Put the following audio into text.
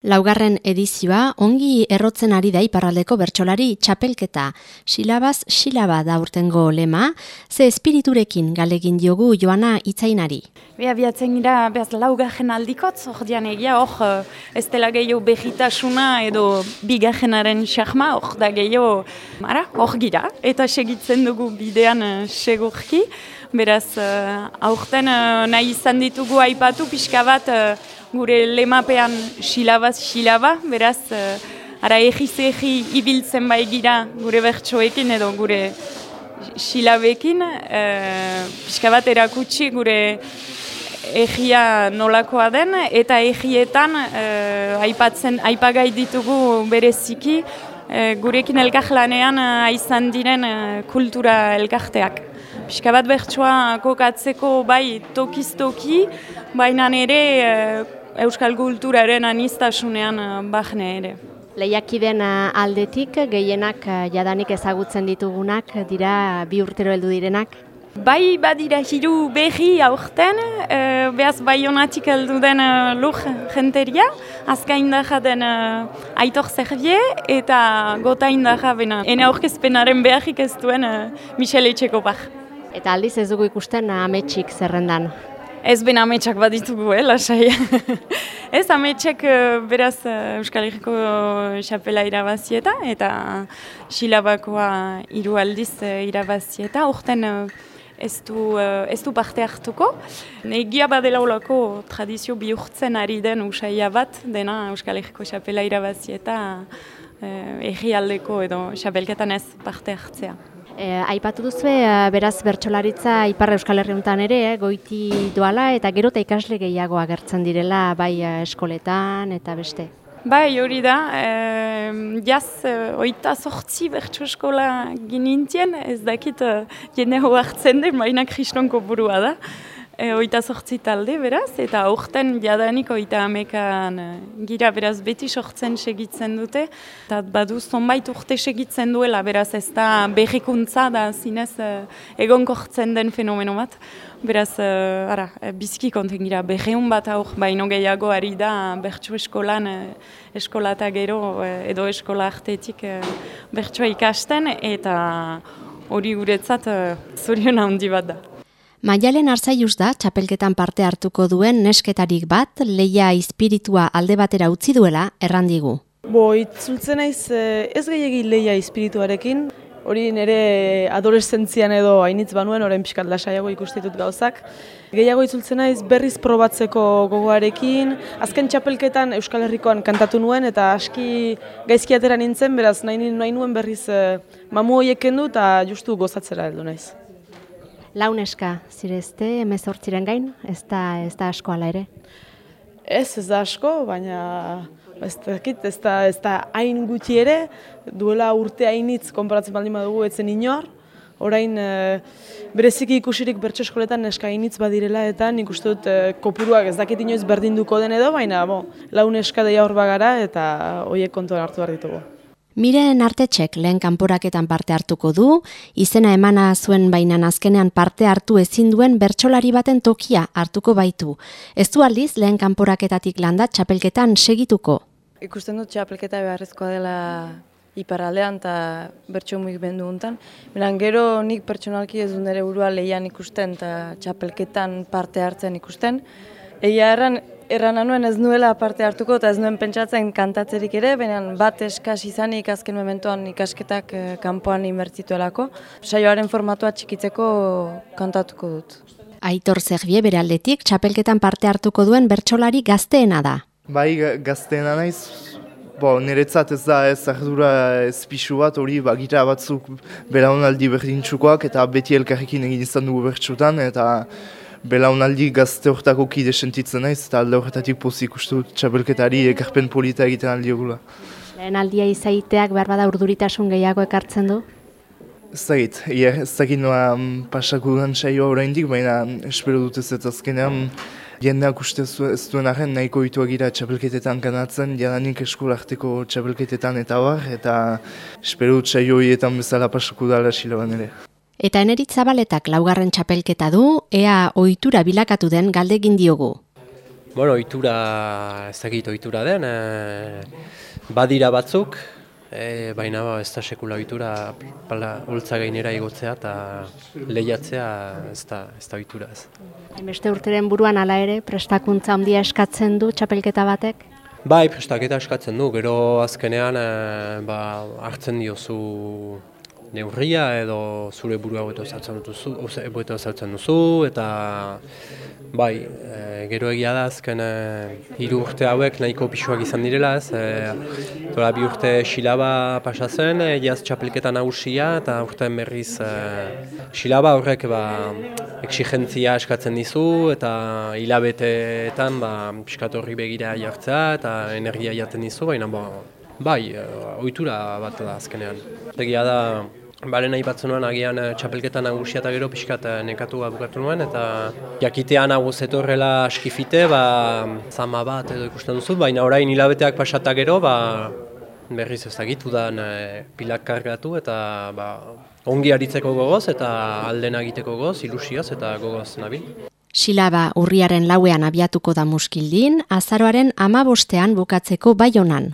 Laugarren edizioa ongi errotzen ari da iparraldeko bertsolari txapelketa. Silabaz silaba da urtengo lema, ze espiriturekin galegin diogu joana itzainari. Bea biatzen gira, behaz laugarren aldikotz, hor dian egia, hor eh, ez dela gehiago behitasuna edo bigarrenaren xarma, hor da gehiago, ara, hor gira, eta segitzen dugu bidean uh, segurki. Beraz, uh, aurten uh, nahi izan ditugu aipatu pixka bat, gure lemapean silabaz silaba, beraz, uh, ara egiz egi ibiltzen bai gira gure bertsoekin edo gure silabekin, uh, pixka bat erakutsi gure egia nolakoa den, eta egietan uh, aipatzen, aipagai ditugu bereziki, gurekin elkarlanean uh, izan diren kultura elkarteak. Pixka bat bertsoa kokatzeko bai tokiz-toki, baina ere euskal kulturaren anistasunean eh, bahne ere. Lehiakiden eh, aldetik, gehienak eh, jadanik ezagutzen ditugunak, dira bi urtero heldu direnak? Bai badira hiru behi aurten, e, behaz bai honatik heldu den lur jenteria, azka indaja den aitor zerbie eta gota indaja bena. Ene aurkezpenaren behagik ez duen Michele Etxeko Eta aldiz ez dugu ikusten ametsik zerrendan? Ez ben ametsak bat ditugu, eh, lasai. ez ametsak uh, beraz uh, Euskal Herriko xapela irabazieta eta silabakoa hiru aldiz uh, irabazieta. Horten ez, ez du parte hartuko. Egia badela olako tradizio bihurtzen ari den usaia bat, dena Euskal Herriko xapela irabazieta aldeko edo xapelketan ez parte hartzea. E, aipatu duzu, e, beraz bertsolaritza Ipar Euskal Herriuntan ere, e, goiti doala eta gero eta ikasle gehiago agertzen direla bai eskoletan eta beste. Bai, hori da, e, jaz, e, oita sortzi bertso eskola ginintien, ez dakit jende hartzen den, baina kristonko burua da e, oita sortzi talde beraz, eta aurten jadanik oita amekan e, gira beraz beti sortzen segitzen dute, eta badu zonbait urte segitzen duela beraz ez da berrikuntza da zinez e, egon kortzen den fenomeno bat. Beraz, e, ara, e, bizki konten gira, berreun bat aur, baino gehiago ari da bertsu eskolan, e, eskola eta gero edo eskola artetik e, bertsua ikasten, eta hori guretzat e, zorion handi bat da. Maialen arzaiuz da, txapelketan parte hartuko duen nesketarik bat, leia espiritua alde batera utzi duela, errandigu. Bo, itzultzen naiz eh, ez gehiagin leia espirituarekin, hori nire adolescentzian edo hainitz banuen, orain pixkat lasaiago ikustitut gauzak. Gehiago itzultzen naiz berriz probatzeko gogoarekin, azken txapelketan Euskal Herrikoan kantatu nuen eta aski gaizki atera nintzen, beraz nahi, nahi nuen berriz eh, mamu horiek kendu eta justu gozatzera heldu naiz. Launeska, zirezte, emezortziren gain, ez da, ez da asko ala ere? Ez, ez da asko, baina ez da, ez da, ez da hain gutxi ere, duela urte hainitz konparatzen baldin badugu etzen inor, orain e, bereziki ikusirik bertso eskoletan neska hainitz badirela eta nik uste dut e, kopuruak ez dakit inoiz berdinduko den edo, baina bo, launeska deia hor bagara eta hoiek kontuan hartu behar ditugu. Miren artetxek lehen kanporaketan parte hartuko du, izena emana zuen baina azkenean parte hartu ezin duen bertsolari baten tokia hartuko baitu. Ez du aldiz lehen kanporaketatik landa txapelketan segituko. Ikusten dut txapelketa beharrezkoa dela iparaldean eta bertso muik bendu guntan. gero nik pertsonalki ez dut nire burua lehian ikusten eta txapelketan parte hartzen ikusten. Egia erran, erran anuen ez nuela parte hartuko eta ez nuen pentsatzen kantatzerik ere, baina bat eskas izanik azken mementoan ikasketak eh, kanpoan inbertzituelako. Saioaren formatua txikitzeko kantatuko dut. Aitor Zerbie bere aldetik txapelketan parte hartuko duen bertsolari gazteena da. Bai gazteena naiz, bo, niretzat ez da ez ardura ez pixu bat hori bagira batzuk belaunaldi berdintxukoak eta beti elkarrekin egin izan dugu bertsutan eta belaunaldi gazte horretako kide sentitzen naiz, eta alde horretatik pozik uste dut txabelketari ekarpen polita egiten aldi ogula. Lehen aldia izaiteak behar bada urduritasun gehiago ekartzen du? Ez dakit, ia, ez dakit noa um, pasako duan saioa oraindik, baina espero dut ez azkenean jendeak uste ez duen arren nahiko ituak gira txabelketetan kanatzen, jadanik eskolarteko txabelketetan eta bar, eta espero dut saioietan bezala pasako dala silaban ere. Eta eneritz zabaletak laugarren txapelketa du, ea ohitura bilakatu den galdegin diogu. Bueno, ohitura ez dakit ohitura den, e, badira batzuk, e, baina ba, ez da sekula ohitura pala holtza gainera igotzea eta lehiatzea ez da, ez da ohitura ez. Beste urteren buruan hala ere, prestakuntza handia eskatzen du txapelketa batek? Bai, prestaketa eskatzen du, gero azkenean e, ba, hartzen diozu neurria edo zure burua beto zautzen duzu, beto zautzen duzu eta bai, e, gero egia da azken e, hiru urte hauek nahiko pixuak izan direla ez, e, tola bi urte xilaba pasa zen, e, jaz txapelketa nagusia eta urtean berriz e, xilaba horrek ba, exigentzia eskatzen dizu eta hilabeteetan ba, piskatorri begira jartzea eta energia jaten dizu, baina ba, Bai, ohitura bat da azkenean. Egia da, Baren nahi batzen nuen agian eh, txapelketan nagusia eta gero pixkat eh, nekatu bukatu nuen eta jakitean hau zetorrela askifite, ba, zama bat edo ikusten duzu, baina orain hilabeteak pasatak gero, ba, berriz ez dakitu da e, pilak kargatu eta ba, ongi aritzeko gogoz eta alden egiteko gogoz, ilusioz eta gogoz nabil. Silaba urriaren lauean abiatuko da muskildin, azaroaren amabostean bukatzeko bai honan.